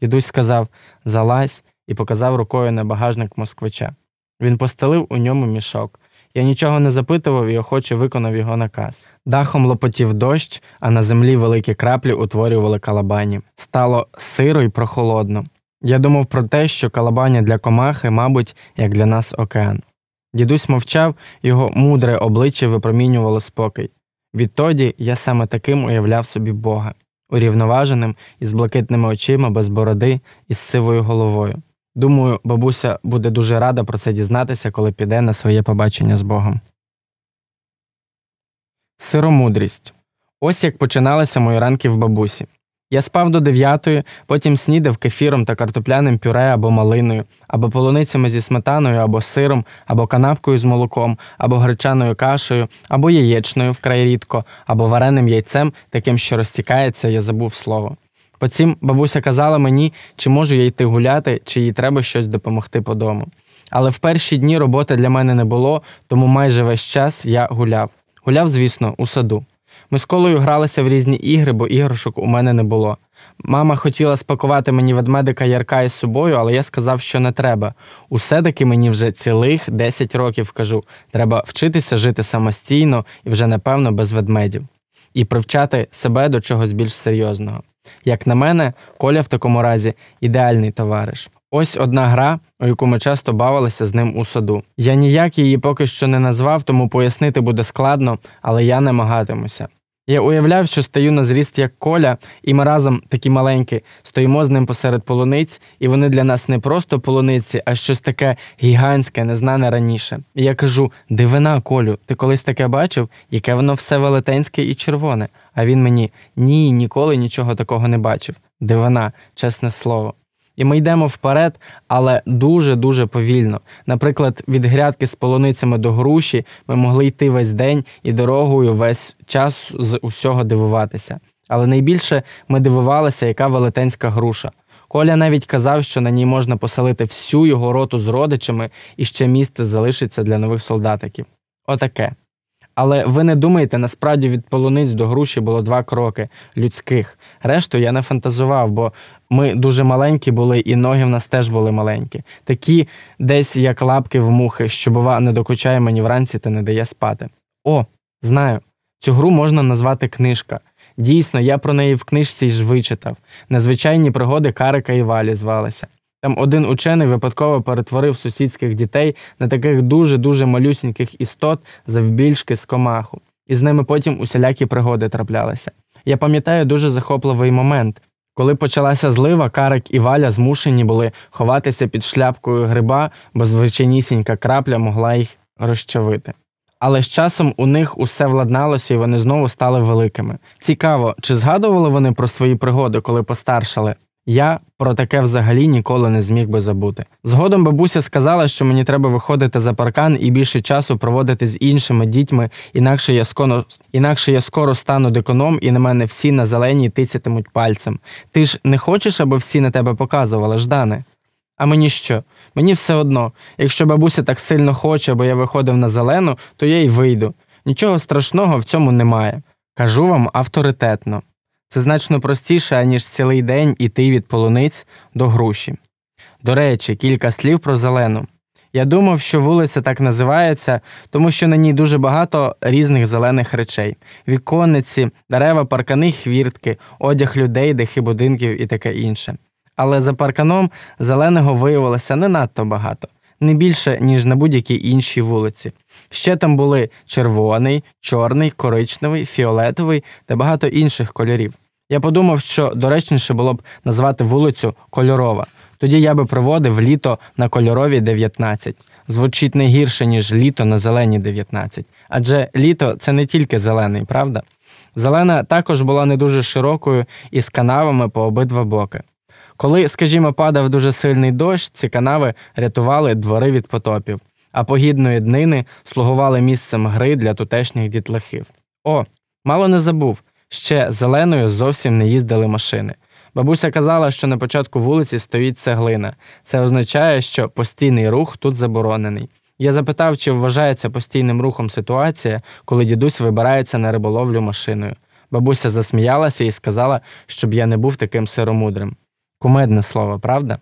Дідусь сказав Залазь і показав рукою на багажник москвича. Він постелив у ньому мішок. Я нічого не запитував і охоче виконав його наказ. Дахом лопотів дощ, а на землі великі краплі утворювали калабані. Стало сиро й прохолодно. Я думав про те, що калабаня для комахи, мабуть, як для нас океан. Дідусь мовчав, його мудре обличчя випромінювало спокій. Відтоді я саме таким уявляв собі Бога, урівноваженим із блакитними очима, без бороди і з сивою головою. Думаю, бабуся буде дуже рада про це дізнатися, коли піде на своє побачення з Богом. Сиромудрість. Ось як починалися мої ранки в бабусі. Я спав до дев'ятої, потім снідав кефіром та картопляним пюре або малиною, або полуницями зі сметаною, або сиром, або канапкою з молоком, або гречаною кашею, або яєчною вкрай рідко, або вареним яйцем, таким, що розтікається, я забув слово. Потім бабуся казала мені, чи можу я йти гуляти, чи їй треба щось допомогти по дому. Але в перші дні роботи для мене не було, тому майже весь час я гуляв. Гуляв, звісно, у саду. Ми з колою гралися в різні ігри, бо іграшок у мене не було. Мама хотіла спакувати мені ведмедика Ярка із собою, але я сказав, що не треба. Усе таки мені вже цілих 10 років кажу. Треба вчитися жити самостійно і вже, напевно, без ведмедів, і привчати себе до чогось більш серйозного. Як на мене, Коля в такому разі ідеальний товариш. Ось одна гра, у яку ми часто бавилися з ним у саду. Я ніяк її поки що не назвав, тому пояснити буде складно, але я намагатимуся. Я уявляв, що стою на зріст як коля, і ми разом, такі маленькі, стоїмо з ним посеред полуниць, і вони для нас не просто полуниці, а щось таке гігантське, незнане раніше. І я кажу: дивина, Колю, ти колись таке бачив, яке воно все велетенське і червоне. А він мені ні, ніколи нічого такого не бачив. Дивина, чесне слово. І ми йдемо вперед, але дуже-дуже повільно. Наприклад, від грядки з полуницями до груші ми могли йти весь день і дорогою весь час з усього дивуватися. Але найбільше ми дивувалися, яка велетенська груша. Коля навіть казав, що на ній можна поселити всю його роту з родичами і ще місце залишиться для нових солдатиків. Отаке. Але ви не думаєте, насправді від полуниць до груші було два кроки людських. Решту я не фантазував, бо ми дуже маленькі були, і ноги в нас теж були маленькі. Такі десь як лапки в мухи, що, бува, не докучає мені вранці та не дає спати. О, знаю, цю гру можна назвати книжка. Дійсно, я про неї в книжці ж вичитав. Незвичайні пригоди Карика і Валі звалися. Там один учений випадково перетворив сусідських дітей на таких дуже-дуже малюсіньких істот завбільшки з комаху, і з ними потім усілякі пригоди траплялися. Я пам'ятаю дуже захопливий момент. Коли почалася злива, Карик і Валя змушені були ховатися під шляпкою гриба, бо звичайнісінька крапля могла їх розчавити. Але з часом у них усе владналося і вони знову стали великими. Цікаво, чи згадували вони про свої пригоди, коли постаршали? Я про таке взагалі ніколи не зміг би забути. Згодом бабуся сказала, що мені треба виходити за паркан і більше часу проводити з іншими дітьми, інакше я скоро інакше я скоро стану диконом, і на мене всі на зеленій тицятимуть пальцем. Ти ж не хочеш, аби всі на тебе показували, Ждане? А мені що? Мені все одно. Якщо бабуся так сильно хоче, аби я виходив на зелену, то я й вийду. Нічого страшного в цьому немає. Кажу вам авторитетно. Це значно простіше, аніж цілий день іти від полуниць до груші. До речі, кілька слів про зелену. Я думав, що вулиця так називається, тому що на ній дуже багато різних зелених речей: віконниці, дерева, паркани, хвіртки, одяг людей, дахи будинків і таке інше. Але за парканом зеленого виявилося не надто багато, не більше, ніж на будь-якій іншій вулиці. Ще там були червоний, чорний, коричневий, фіолетовий та багато інших кольорів. Я подумав, що доречніше було б назвати вулицю Кольорова. Тоді я би проводив літо на кольоровій 19. Звучить не гірше, ніж літо на зеленій 19. Адже літо це не тільки зелений, правда? Зелена також була не дуже широкою і з канавами по обидва боки. Коли, скажімо, падав дуже сильний дощ, ці канави рятували двори від потопів а погідної днини слугували місцем гри для тутешніх дітлахів. О, мало не забув, ще зеленою зовсім не їздили машини. Бабуся казала, що на початку вулиці стоїть цеглина. Це означає, що постійний рух тут заборонений. Я запитав, чи вважається постійним рухом ситуація, коли дідусь вибирається на риболовлю машиною. Бабуся засміялася і сказала, щоб я не був таким сиромудрим. Кумедне слово, правда?